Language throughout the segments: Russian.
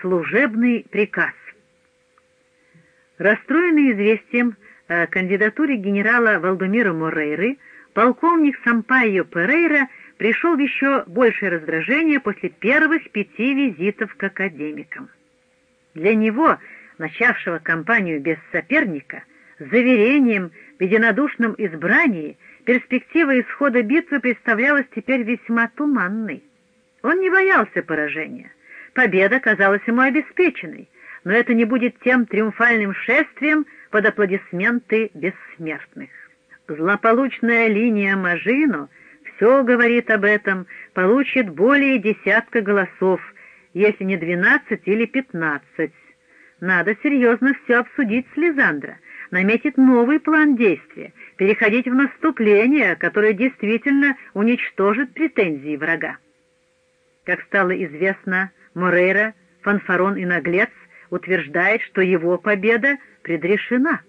служебный приказ. Расстроенный известием о кандидатуре генерала Валдумира Морейры, полковник Сампайо Перейра пришел в еще большее раздражение после первых пяти визитов к академикам. Для него, начавшего кампанию без соперника, заверением в единодушном избрании перспектива исхода битвы представлялась теперь весьма туманной. Он не боялся поражения. Победа казалась ему обеспеченной, но это не будет тем триумфальным шествием под аплодисменты бессмертных. Злополучная линия Мажино все говорит об этом, получит более десятка голосов, если не двенадцать или пятнадцать. Надо серьезно все обсудить с Лизандро, наметить новый план действия, переходить в наступление, которое действительно уничтожит претензии врага. Как стало известно, Морейра, Фанфарон и Наглец утверждает, что его победа предрешена.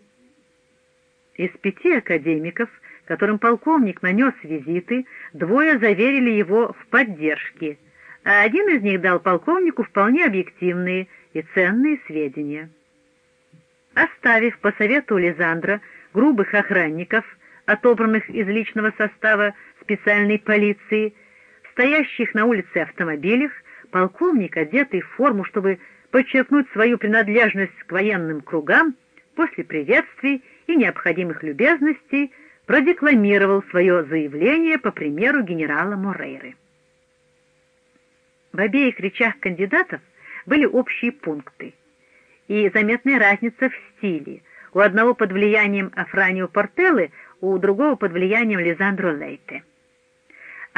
Из пяти академиков, которым полковник нанес визиты, двое заверили его в поддержке, а один из них дал полковнику вполне объективные и ценные сведения. Оставив по совету Лизандра грубых охранников, отобранных из личного состава специальной полиции, стоящих на улице автомобилях, полковник, одетый в форму, чтобы подчеркнуть свою принадлежность к военным кругам, после приветствий и необходимых любезностей продекламировал свое заявление по примеру генерала Морейры. В обеих речах кандидатов были общие пункты и заметная разница в стиле, у одного под влиянием Афранио Портеллы, у другого под влиянием Лизандро Лейте.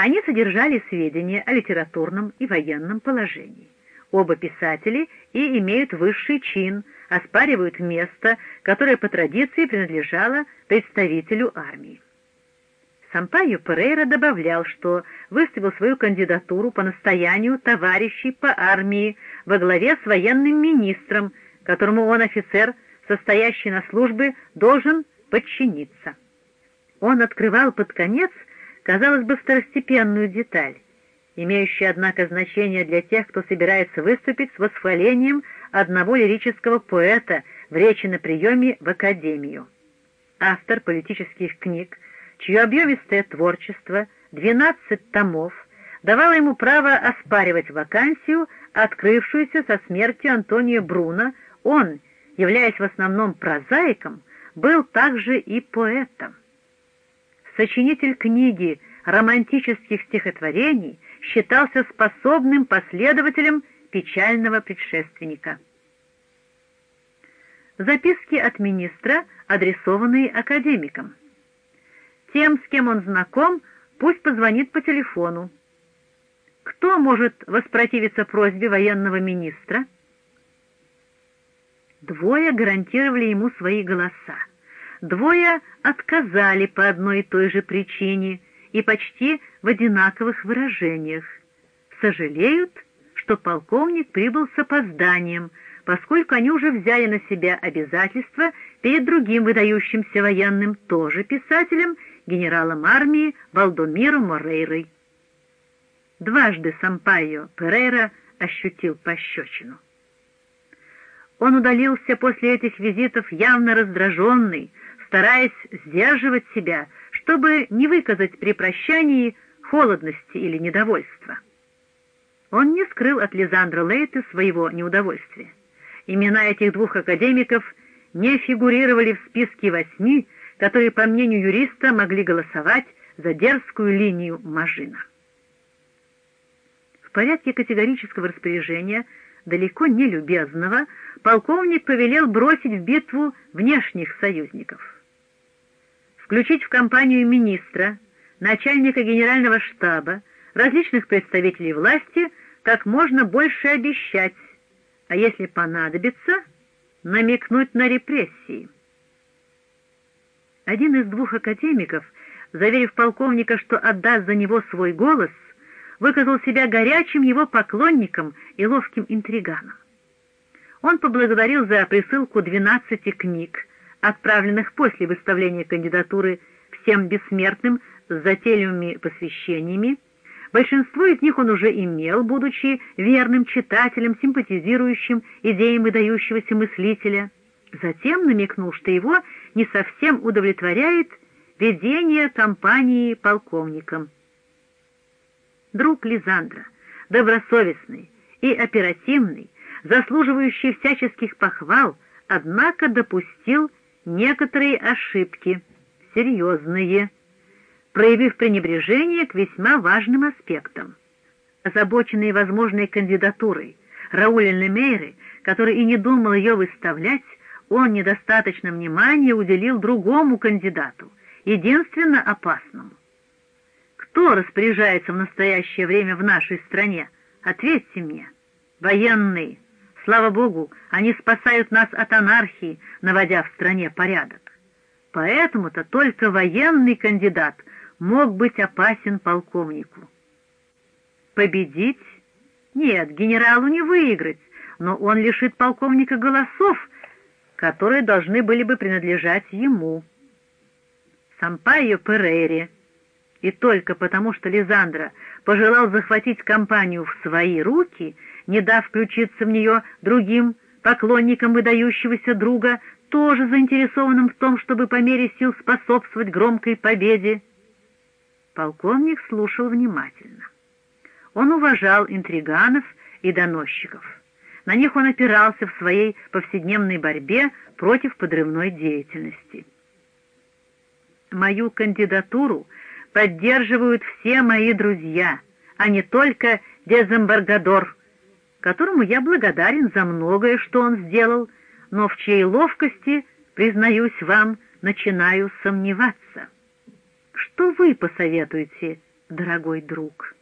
Они содержали сведения о литературном и военном положении. Оба писатели и имеют высший чин, оспаривают место, которое по традиции принадлежало представителю армии. Сампайо Перейра добавлял, что выставил свою кандидатуру по настоянию товарищей по армии во главе с военным министром, которому он, офицер, состоящий на службе, должен подчиниться. Он открывал под конец казалось бы, второстепенную деталь, имеющую, однако, значение для тех, кто собирается выступить с восхвалением одного лирического поэта в речи на приеме в Академию. Автор политических книг, чье объемистое творчество, 12 томов, давало ему право оспаривать вакансию, открывшуюся со смертью Антония Бруно, он, являясь в основном прозаиком, был также и поэтом. Сочинитель книги романтических стихотворений считался способным последователем печального предшественника. Записки от министра, адресованные академикам. Тем, с кем он знаком, пусть позвонит по телефону. Кто может воспротивиться просьбе военного министра? Двое гарантировали ему свои голоса. Двое отказали по одной и той же причине и почти в одинаковых выражениях. Сожалеют, что полковник прибыл с опозданием, поскольку они уже взяли на себя обязательства перед другим выдающимся военным, тоже писателем, генералом армии Балдомиро Морейрой. Дважды Сампайо Перейра ощутил пощечину. Он удалился после этих визитов явно раздраженный, стараясь сдерживать себя, чтобы не выказать при прощании холодности или недовольства. Он не скрыл от Лизандра Лейта своего неудовольствия. Имена этих двух академиков не фигурировали в списке восьми, которые, по мнению юриста, могли голосовать за дерзкую линию Мажина. В порядке категорического распоряжения, далеко не любезного, полковник повелел бросить в битву внешних союзников — включить в компанию министра, начальника генерального штаба, различных представителей власти, как можно больше обещать, а если понадобится, намекнуть на репрессии. Один из двух академиков, заверив полковника, что отдаст за него свой голос, выказал себя горячим его поклонником и ловким интриганом. Он поблагодарил за присылку двенадцати книг, отправленных после выставления кандидатуры всем бессмертным с затейливыми посвящениями, Большинство из них он уже имел, будучи верным читателем, симпатизирующим идеям выдающегося мыслителя. Затем намекнул, что его не совсем удовлетворяет ведение компании полковником. Друг Лизандра, добросовестный и оперативный, заслуживающий всяческих похвал, однако допустил некоторые ошибки, серьезные, проявив пренебрежение к весьма важным аспектам. Озабоченный возможной кандидатурой Рауля Лемейры, который и не думал ее выставлять, он недостаточно внимания уделил другому кандидату, единственно опасному. Кто распоряжается в настоящее время в нашей стране? Ответьте мне. Военные. Слава Богу, они спасают нас от анархии, наводя в стране порядок. Поэтому-то только военный кандидат мог быть опасен полковнику. Победить? Нет, генералу не выиграть, но он лишит полковника голосов, которые должны были бы принадлежать ему. Сампайо Перейре, и только потому, что Лизандра пожелал захватить компанию в свои руки, не дав включиться в нее другим поклонникам выдающегося друга, тоже заинтересованным в том, чтобы по мере сил способствовать громкой победе. Полковник слушал внимательно. Он уважал интриганов и доносчиков. На них он опирался в своей повседневной борьбе против подрывной деятельности. Мою кандидатуру поддерживают все мои друзья, а не только Дезембаргадор, которому я благодарен за многое, что он сделал, но в чьей ловкости, признаюсь вам, начинаю сомневаться. Что вы посоветуете, дорогой друг?»